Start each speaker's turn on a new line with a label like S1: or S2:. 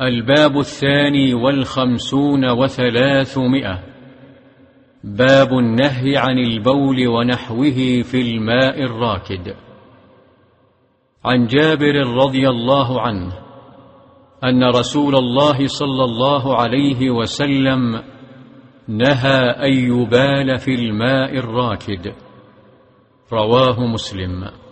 S1: الباب الثاني والخمسون وثلاثمائة. باب النهي عن البول ونحوه في الماء الراكد. عن جابر رضي الله عنه أن رسول الله صلى الله عليه وسلم نهى أن يبال في الماء الراكد. رواه مسلم.